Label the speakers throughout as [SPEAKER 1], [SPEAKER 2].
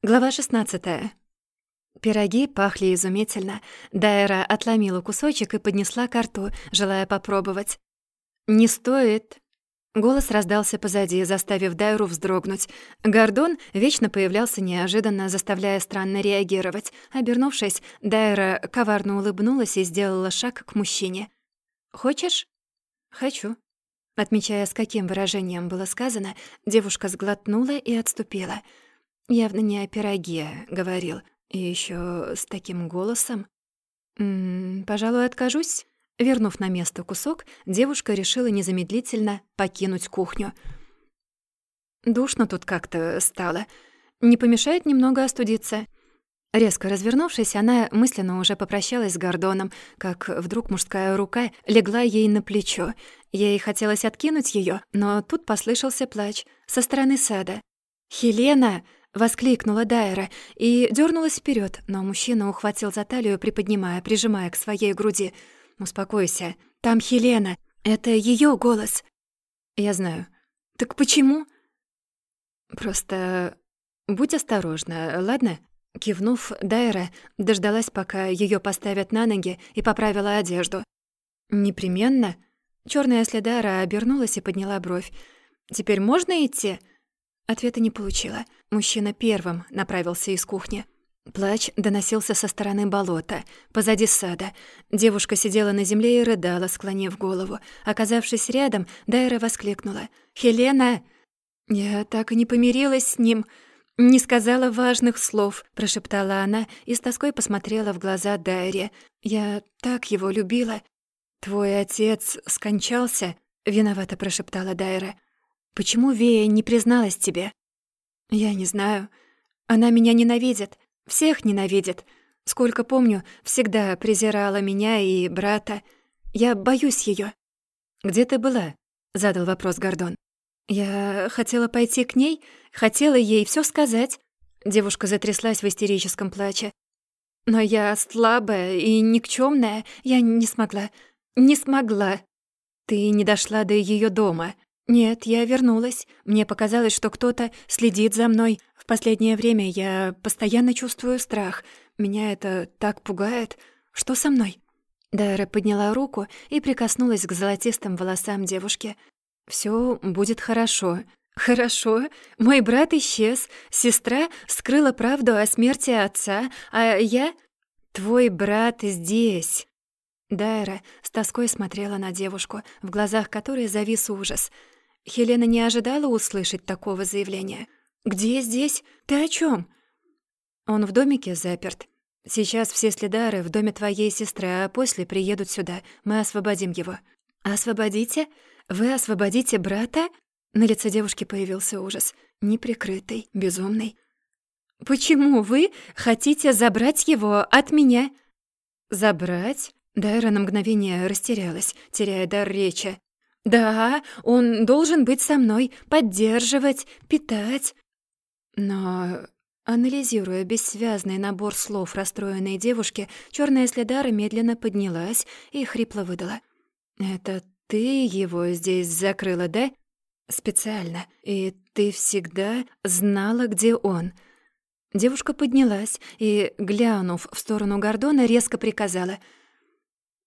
[SPEAKER 1] Глава 16. Пироги пахли изумительно. Дайра отломила кусочек и поднесла к рту, желая попробовать. «Не стоит!» Голос раздался позади, заставив Дайру вздрогнуть. Гордон вечно появлялся неожиданно, заставляя странно реагировать. Обернувшись, Дайра коварно улыбнулась и сделала шаг к мужчине. «Хочешь?» «Хочу». Отмечая, с каким выражением было сказано, девушка сглотнула и отступила — Явно не о пироге говорил. И еще с таким голосом. «М -м, «Пожалуй, откажусь». Вернув на место кусок, девушка решила незамедлительно покинуть кухню. Душно тут как-то стало. Не помешает немного остудиться. Резко развернувшись, она мысленно уже попрощалась с Гордоном, как вдруг мужская рука легла ей на плечо. Ей хотелось откинуть ее, но тут послышался плач со стороны сада. «Хелена!» Воскликнула Дайра и дернулась вперед, но мужчина ухватил за талию, приподнимая, прижимая к своей груди. «Успокойся. Там Хелена. Это ее голос». «Я знаю. Так почему?» «Просто будь осторожна, ладно?» Кивнув, Дайра дождалась, пока ее поставят на ноги, и поправила одежду. «Непременно?» Черная следара обернулась и подняла бровь. «Теперь можно идти?» Ответа не получила. Мужчина первым направился из кухни. Плач доносился со стороны болота, позади сада. Девушка сидела на земле и рыдала, склонив голову. Оказавшись рядом, Дайра воскликнула. «Хелена!» «Я так и не помирилась с ним!» «Не сказала важных слов», — прошептала она и с тоской посмотрела в глаза Дайре. «Я так его любила». «Твой отец скончался?» — виновато прошептала Дайра. Почему Вея не призналась тебе? Я не знаю. Она меня ненавидит. Всех ненавидит. Сколько помню, всегда презирала меня и брата. Я боюсь ее. Где ты была? задал вопрос Гордон. Я хотела пойти к ней, хотела ей все сказать. Девушка затряслась в истерическом плаче. Но я слабая и никчемная, я не смогла. Не смогла. Ты не дошла до ее дома, «Нет, я вернулась. Мне показалось, что кто-то следит за мной. В последнее время я постоянно чувствую страх. Меня это так пугает. Что со мной?» Дайра подняла руку и прикоснулась к золотистым волосам девушки. «Всё будет хорошо». «Хорошо. Мой брат исчез. Сестра скрыла правду о смерти отца, а я...» «Твой брат здесь». Дайра с тоской смотрела на девушку, в глазах которой завис ужас — Хелена не ожидала услышать такого заявления. «Где здесь? Ты о чем? «Он в домике заперт. Сейчас все следары в доме твоей сестры, а после приедут сюда. Мы освободим его». «Освободите? Вы освободите брата?» На лице девушки появился ужас. Неприкрытый, безумный. «Почему вы хотите забрать его от меня?» «Забрать?» Дайра на мгновение растерялась, теряя дар речи. Да, он должен быть со мной, поддерживать, питать. Но, анализируя бессвязный набор слов расстроенной девушки, черная следара медленно поднялась и хрипло выдала. «Это ты его здесь закрыла, да?» «Специально. И ты всегда знала, где он». Девушка поднялась и, глянув в сторону Гордона, резко приказала.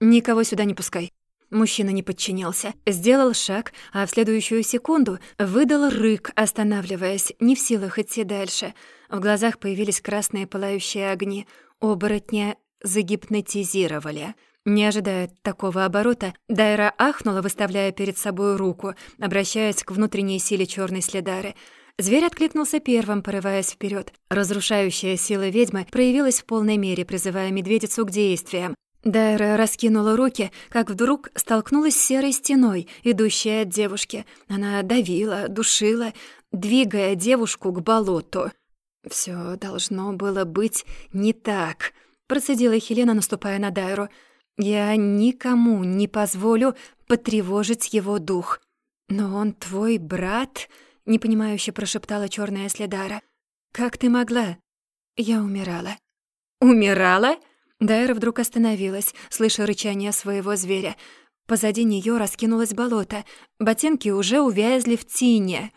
[SPEAKER 1] «Никого сюда не пускай. Мужчина не подчинился, сделал шаг, а в следующую секунду выдал рык, останавливаясь, не в силах идти дальше. В глазах появились красные пылающие огни. Оборотня загипнотизировали. Не ожидая такого оборота, Дайра ахнула, выставляя перед собой руку, обращаясь к внутренней силе черной следары. Зверь откликнулся первым, порываясь вперед. Разрушающая сила ведьмы проявилась в полной мере, призывая медведицу к действиям. Дайра раскинула руки, как вдруг столкнулась с серой стеной, идущей от девушки. Она давила, душила, двигая девушку к болоту. Все должно было быть не так», — процедила Хелена, наступая на Дайру. «Я никому не позволю потревожить его дух». «Но он твой брат?» — непонимающе прошептала черная следара. «Как ты могла?» «Я умирала». «Умирала?» Дайра вдруг остановилась, слыша рычание своего зверя. Позади нее раскинулось болото. Ботинки уже увязли в тине.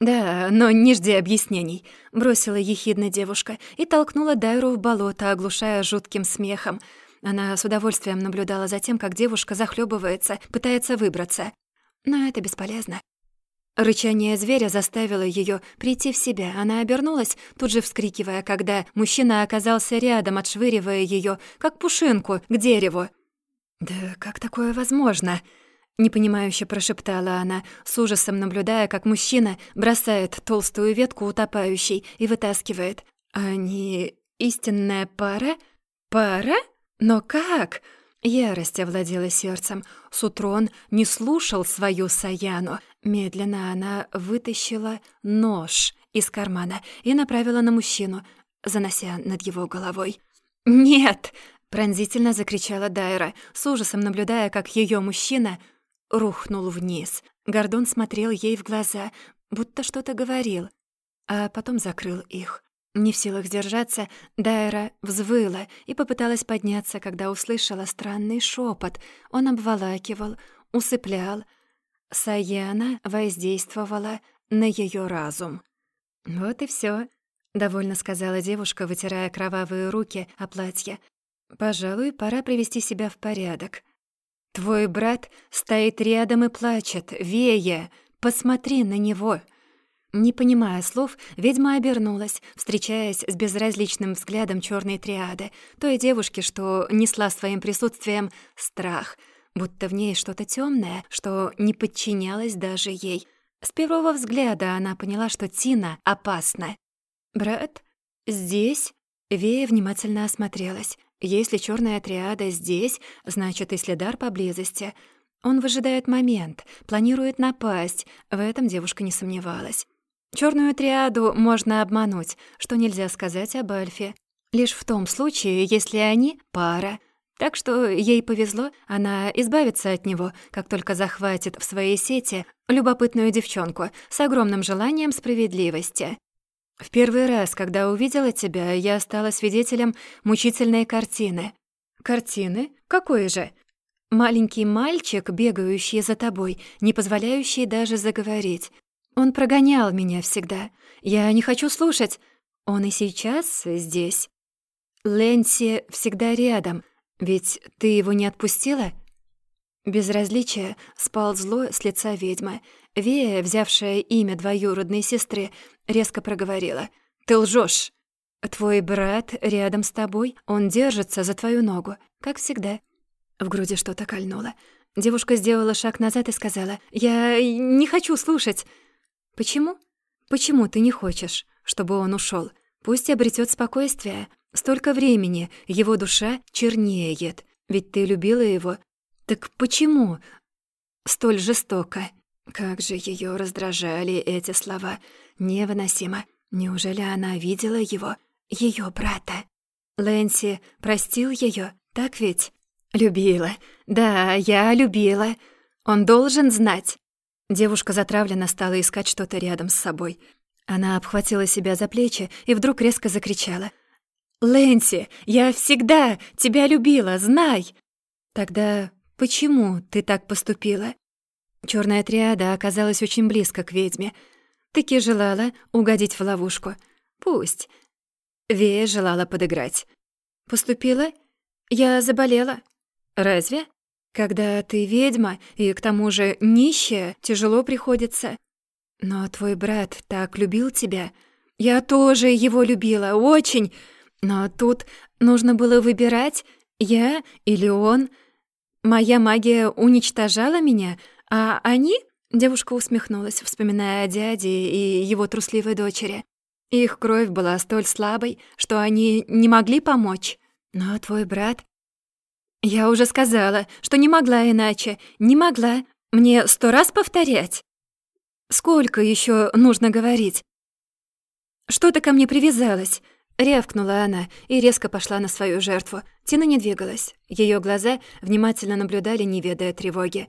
[SPEAKER 1] «Да, но не жди объяснений», — бросила ехидная девушка и толкнула Дайру в болото, оглушая жутким смехом. Она с удовольствием наблюдала за тем, как девушка захлебывается, пытается выбраться. Но это бесполезно. Рычание зверя заставило ее прийти в себя. Она обернулась, тут же вскрикивая, когда мужчина оказался рядом, отшвыривая ее, как пушинку, к дереву. «Да как такое возможно?» Непонимающе прошептала она, с ужасом наблюдая, как мужчина бросает толстую ветку утопающей и вытаскивает. «Они истинная пара? Пара? Но как?» Ярость овладела сердцем. Сутрон не слушал свою Саяну. Медленно она вытащила нож из кармана и направила на мужчину, занося над его головой. «Нет!» — пронзительно закричала Дайра, с ужасом наблюдая, как ее мужчина рухнул вниз. Гордон смотрел ей в глаза, будто что-то говорил, а потом закрыл их. Не в силах сдержаться, Дайра взвыла и попыталась подняться, когда услышала странный шепот. Он обволакивал, усыплял. Саяна воздействовала на ее разум. «Вот и все, довольно сказала девушка, вытирая кровавые руки о платье. «Пожалуй, пора привести себя в порядок». «Твой брат стоит рядом и плачет, Вея, посмотри на него!» Не понимая слов, ведьма обернулась, встречаясь с безразличным взглядом черной триады, той девушки, что несла своим присутствием страх, будто в ней что-то темное, что не подчинялось даже ей. С первого взгляда она поняла, что Тина опасна. «Брат, здесь?» Вея внимательно осмотрелась. Если черная триада здесь, значит и следар поблизости. Он выжидает момент, планирует напасть, в этом девушка не сомневалась. Черную триаду можно обмануть, что нельзя сказать об Альфе. Лишь в том случае, если они — пара. Так что ей повезло, она избавится от него, как только захватит в своей сети любопытную девчонку с огромным желанием справедливости. В первый раз, когда увидела тебя, я стала свидетелем мучительной картины. Картины? Какой же? Маленький мальчик, бегающий за тобой, не позволяющий даже заговорить. Он прогонял меня всегда. Я не хочу слушать. Он и сейчас здесь. Лэнси всегда рядом. Ведь ты его не отпустила? Безразличие сползло с лица ведьмы. Вея, взявшая имя двоюродной сестры, резко проговорила. «Ты лжешь. Твой брат рядом с тобой, он держится за твою ногу, как всегда». В груди что-то кольнуло. Девушка сделала шаг назад и сказала, «Я не хочу слушать». «Почему? Почему ты не хочешь, чтобы он ушел? Пусть обретет спокойствие. Столько времени его душа чернеет, ведь ты любила его. Так почему столь жестоко?» Как же ее раздражали эти слова. Невыносимо. Неужели она видела его, ее брата? Лэнси простил ее, так ведь? Любила. Да, я любила. Он должен знать. Девушка затравленно стала искать что-то рядом с собой. Она обхватила себя за плечи и вдруг резко закричала. «Лэнси, я всегда тебя любила, знай!» «Тогда почему ты так поступила?» Черная триада оказалась очень близко к ведьме. Таки желала угодить в ловушку. Пусть. Вея желала подыграть. Поступила? Я заболела. Разве? Когда ты ведьма и к тому же нищая, тяжело приходится. Но твой брат так любил тебя. Я тоже его любила, очень. Но тут нужно было выбирать, я или он. Моя магия уничтожала меня — «А они?» — девушка усмехнулась, вспоминая о дяде и его трусливой дочери. Их кровь была столь слабой, что они не могли помочь. Но твой брат... Я уже сказала, что не могла иначе. Не могла. Мне сто раз повторять? Сколько еще нужно говорить? Что ты ко мне привязалась? Рявкнула она и резко пошла на свою жертву. Тина не двигалась. Ее глаза внимательно наблюдали, не ведая тревоги.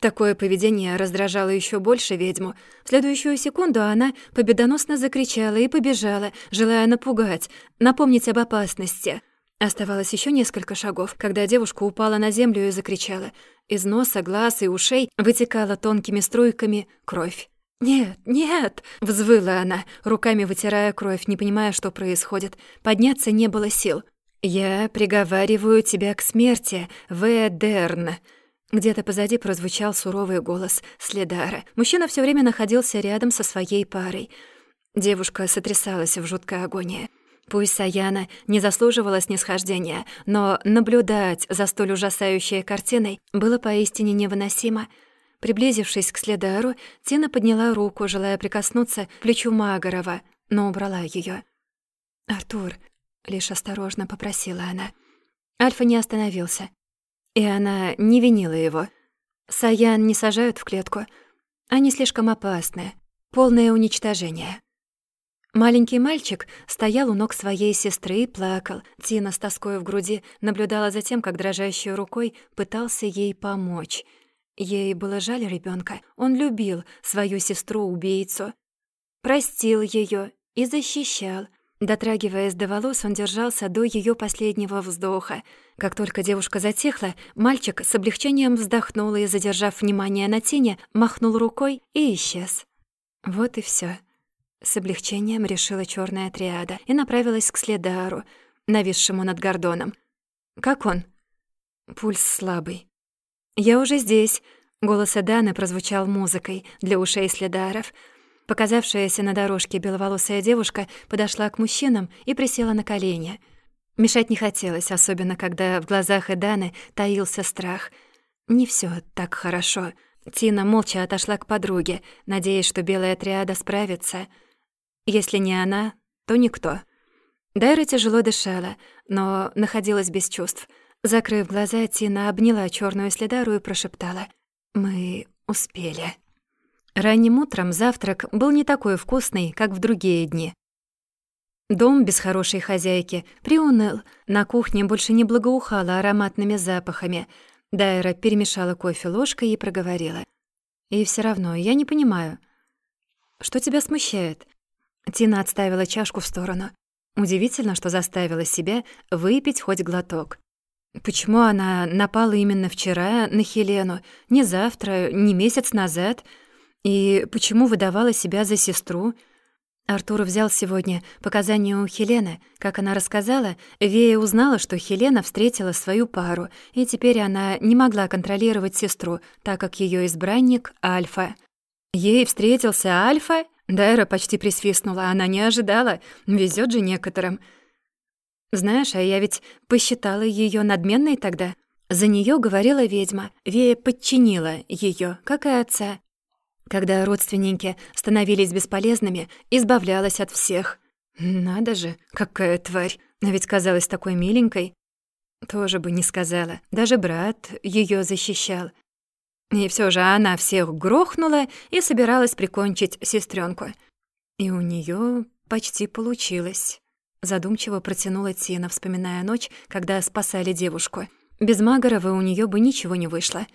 [SPEAKER 1] Такое поведение раздражало еще больше ведьму. В следующую секунду она победоносно закричала и побежала, желая напугать, напомнить об опасности. Оставалось еще несколько шагов, когда девушка упала на землю и закричала. Из носа, глаз и ушей вытекала тонкими струйками кровь. «Нет, нет!» — взвыла она, руками вытирая кровь, не понимая, что происходит. Подняться не было сил. «Я приговариваю тебя к смерти, Ведерн!» Где-то позади прозвучал суровый голос Следара. Мужчина все время находился рядом со своей парой. Девушка сотрясалась в жуткой агонии. Пусть Саяна не заслуживала снисхождения, но наблюдать за столь ужасающей картиной было поистине невыносимо — Приблизившись к Следару, Тина подняла руку, желая прикоснуться к плечу Магарова, но убрала ее. «Артур», — лишь осторожно попросила она. Альфа не остановился, и она не винила его. Саян не сажают в клетку. Они слишком опасны. Полное уничтожение. Маленький мальчик стоял у ног своей сестры и плакал. Тина с тоской в груди наблюдала за тем, как дрожащей рукой пытался ей помочь — Ей было жаль ребенка. Он любил свою сестру-убийцу, простил ее и защищал. Дотрагиваясь до волос, он держался до ее последнего вздоха. Как только девушка затихла, мальчик с облегчением вздохнул и, задержав внимание на тени, махнул рукой и исчез. Вот и все. С облегчением решила черная триада и направилась к Следару, нависшему над Гордоном. «Как он?» «Пульс слабый. «Я уже здесь», — голос Эданы прозвучал музыкой для ушей следаров. Показавшаяся на дорожке беловолосая девушка подошла к мужчинам и присела на колени. Мешать не хотелось, особенно когда в глазах Эданы таился страх. Не все так хорошо. Тина молча отошла к подруге, надеясь, что белая триада справится. Если не она, то никто. Дайра тяжело дышала, но находилась без чувств — Закрыв глаза, Тина обняла черную следару и прошептала. «Мы успели». Ранним утром завтрак был не такой вкусный, как в другие дни. Дом без хорошей хозяйки приуныл. На кухне больше не благоухало ароматными запахами. Дайра перемешала кофе ложкой и проговорила. «И все равно я не понимаю. Что тебя смущает?» Тина отставила чашку в сторону. Удивительно, что заставила себя выпить хоть глоток. Почему она напала именно вчера на Хелену, не завтра, не месяц назад? И почему выдавала себя за сестру? Артур взял сегодня показания у Хелены. Как она рассказала, Вея узнала, что Хелена встретила свою пару, и теперь она не могла контролировать сестру, так как ее избранник — Альфа. Ей встретился Альфа? Дайра почти присвистнула, она не ожидала. Везет же некоторым. Знаешь, а я ведь посчитала ее надменной тогда. За нее говорила ведьма, Вея подчинила ее, как и отца. Когда родственники становились бесполезными, избавлялась от всех. Надо же, какая тварь, а ведь казалась такой миленькой. Тоже бы не сказала, даже брат ее защищал. И все же она всех грохнула и собиралась прикончить сестренку. И у нее почти получилось. Задумчиво протянула Тина, вспоминая ночь, когда спасали девушку. Без Магарова у нее бы ничего не вышло.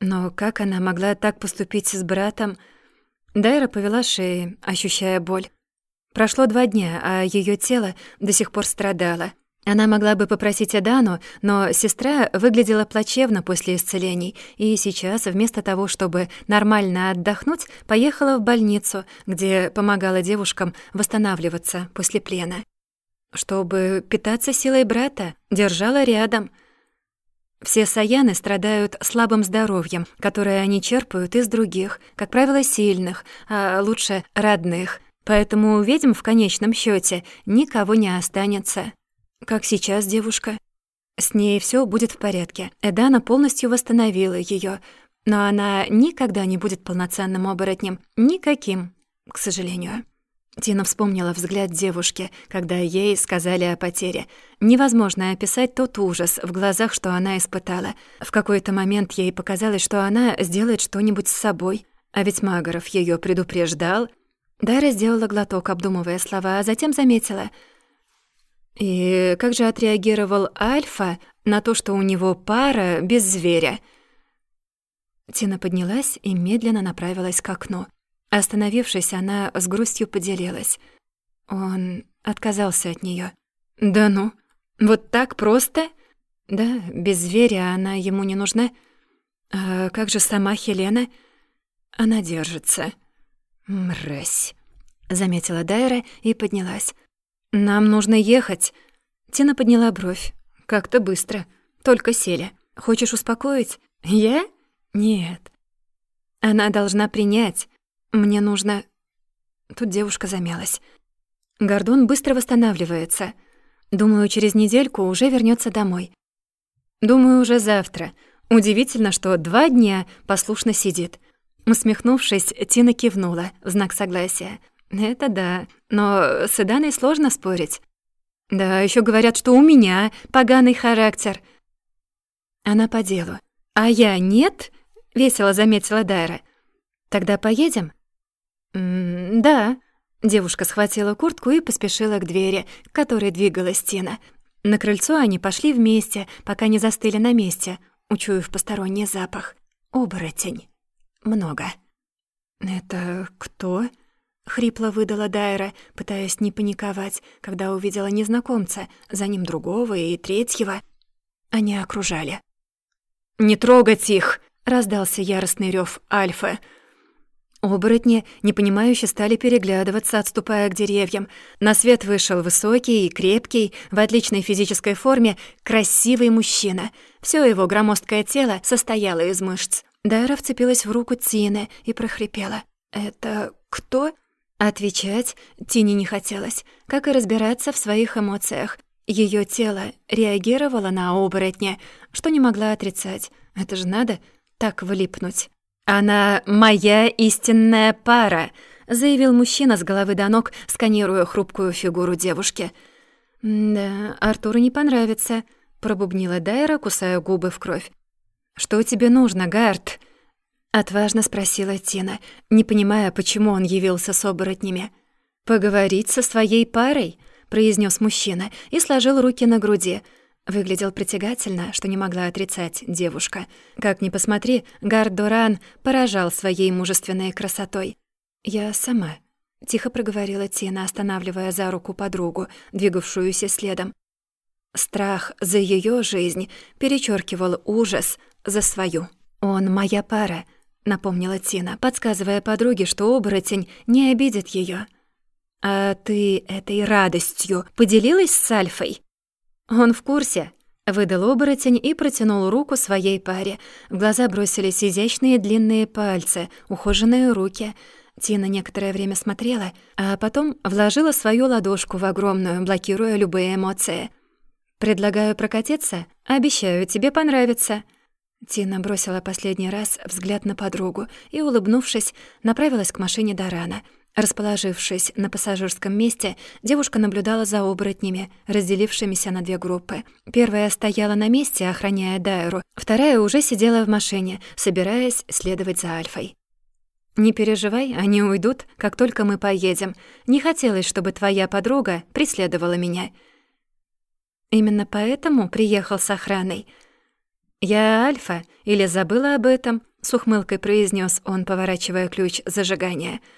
[SPEAKER 1] Но как она могла так поступить с братом? Дайра повела шеей, ощущая боль. Прошло два дня, а ее тело до сих пор страдало. Она могла бы попросить Эдану, но сестра выглядела плачевно после исцелений, и сейчас, вместо того, чтобы нормально отдохнуть, поехала в больницу, где помогала девушкам восстанавливаться после плена. Чтобы питаться силой брата, держала рядом. Все саяны страдают слабым здоровьем, которое они черпают из других, как правило, сильных, а лучше родных. Поэтому у ведьм в конечном счете никого не останется. Как сейчас девушка? С ней все будет в порядке. Эдана полностью восстановила ее, но она никогда не будет полноценным оборотнем. Никаким, к сожалению. Тина вспомнила взгляд девушки, когда ей сказали о потере. Невозможно описать тот ужас в глазах, что она испытала. В какой-то момент ей показалось, что она сделает что-нибудь с собой. А ведь Магоров ее предупреждал. Дара сделала глоток, обдумывая слова, а затем заметила — и как же отреагировал Альфа на то, что у него пара без зверя? Тина поднялась и медленно направилась к окну. Остановившись, она с грустью поделилась. Он отказался от нее. «Да ну? Вот так просто?» «Да, без зверя она ему не нужна. А как же сама Хелена?» «Она держится». «Мразь», — заметила Дайра и поднялась. «Нам нужно ехать». Тина подняла бровь. «Как-то быстро. Только сели. Хочешь успокоить?» «Я? Нет. Она должна принять. Мне нужно...» Тут девушка замялась. Гордон быстро восстанавливается. Думаю, через недельку уже вернется домой. Думаю, уже завтра. Удивительно, что два дня послушно сидит. Усмехнувшись, Тина кивнула в знак согласия. «Это да, но с Иданой сложно спорить. Да, еще говорят, что у меня поганый характер». Она по делу. «А я нет?» — весело заметила Дайра. «Тогда поедем?» М «Да». Девушка схватила куртку и поспешила к двери, к которой двигалась Тина. На крыльцо они пошли вместе, пока не застыли на месте, учуяв посторонний запах. Оборотень. Много. «Это кто?» — хрипло выдала Дайра, пытаясь не паниковать, когда увидела незнакомца, за ним другого и третьего. Они окружали. «Не трогать их!» — раздался яростный рёв Альфа — Оборотни, непонимающе, стали переглядываться, отступая к деревьям. На свет вышел высокий и крепкий, в отличной физической форме, красивый мужчина. Всё его громоздкое тело состояло из мышц. Дайра вцепилась в руку Тины и прохрипела. «Это кто?» Отвечать Тине не хотелось, как и разбираться в своих эмоциях. Её тело реагировало на оборотня, что не могла отрицать. Это же надо так влипнуть. «Она моя истинная пара», — заявил мужчина с головы до ног, сканируя хрупкую фигуру девушки. «Да, Артуру не понравится», — пробубнила Дайра, кусая губы в кровь. «Что тебе нужно, Гард?» — отважно спросила Тина, не понимая, почему он явился с оборотнями. «Поговорить со своей парой?» — произнес мужчина и сложил руки на груди — Выглядел притягательно, что не могла отрицать девушка. Как ни посмотри, Гард поражал своей мужественной красотой. «Я сама», — тихо проговорила Тина, останавливая за руку подругу, двигавшуюся следом. Страх за ее жизнь перечеркивал ужас за свою. «Он моя пара», — напомнила Тина, подсказывая подруге, что оборотень не обидит ее. «А ты этой радостью поделилась с Альфой?» «Он в курсе», — выдал оборотень и протянул руку своей паре. В глаза бросились изящные длинные пальцы, ухоженные руки. Тина некоторое время смотрела, а потом вложила свою ладошку в огромную, блокируя любые эмоции. «Предлагаю прокатиться? Обещаю, тебе понравится». Тина бросила последний раз взгляд на подругу и, улыбнувшись, направилась к машине Дарана — Расположившись на пассажирском месте, девушка наблюдала за оборотнями, разделившимися на две группы. Первая стояла на месте, охраняя Дайру, вторая уже сидела в машине, собираясь следовать за Альфой. «Не переживай, они уйдут, как только мы поедем. Не хотелось, чтобы твоя подруга преследовала меня». «Именно поэтому приехал с охраной?» «Я Альфа, или забыла об этом?» — с ухмылкой произнес он, поворачивая ключ зажигания —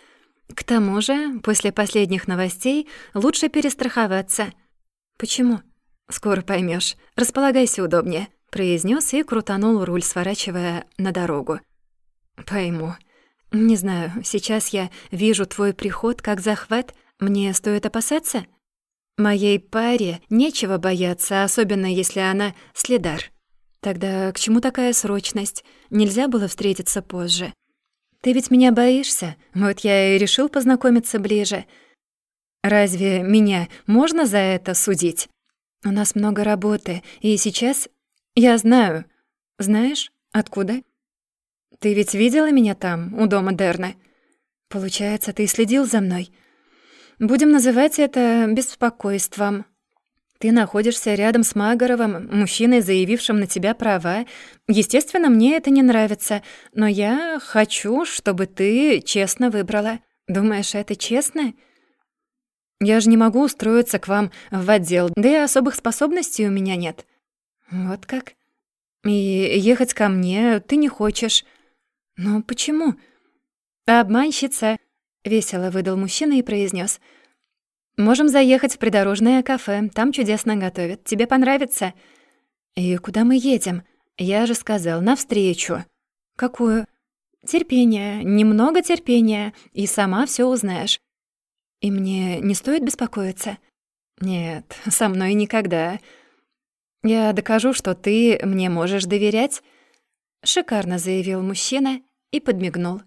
[SPEAKER 1] к тому же, после последних новостей лучше перестраховаться. Почему? Скоро поймешь. Располагайся удобнее, произнес и крутанул руль, сворачивая на дорогу. Пойму. Не знаю, сейчас я вижу твой приход как захват. Мне стоит опасаться? Моей паре нечего бояться, особенно если она следар. Тогда к чему такая срочность? Нельзя было встретиться позже. Ты ведь меня боишься? Вот я и решил познакомиться ближе. Разве меня можно за это судить? У нас много работы, и сейчас я знаю. Знаешь, откуда? Ты ведь видела меня там, у дома Дерна? Получается, ты следил за мной. Будем называть это беспокойством. Ты находишься рядом с Магоровым, мужчиной, заявившим на тебя права. Естественно, мне это не нравится, но я хочу, чтобы ты честно выбрала. Думаешь, это честно? Я же не могу устроиться к вам в отдел, да и особых способностей у меня нет. Вот как? И ехать ко мне ты не хочешь. Ну почему? Обманщица, весело выдал мужчина и произнес: Можем заехать в придорожное кафе, там чудесно готовят. Тебе понравится?» «И куда мы едем?» «Я же сказал, навстречу». «Какую?» Терпение, немного терпения, и сама все узнаешь. И мне не стоит беспокоиться? Нет, со мной никогда. Я докажу, что ты мне можешь доверять, шикарно заявил мужчина и подмигнул.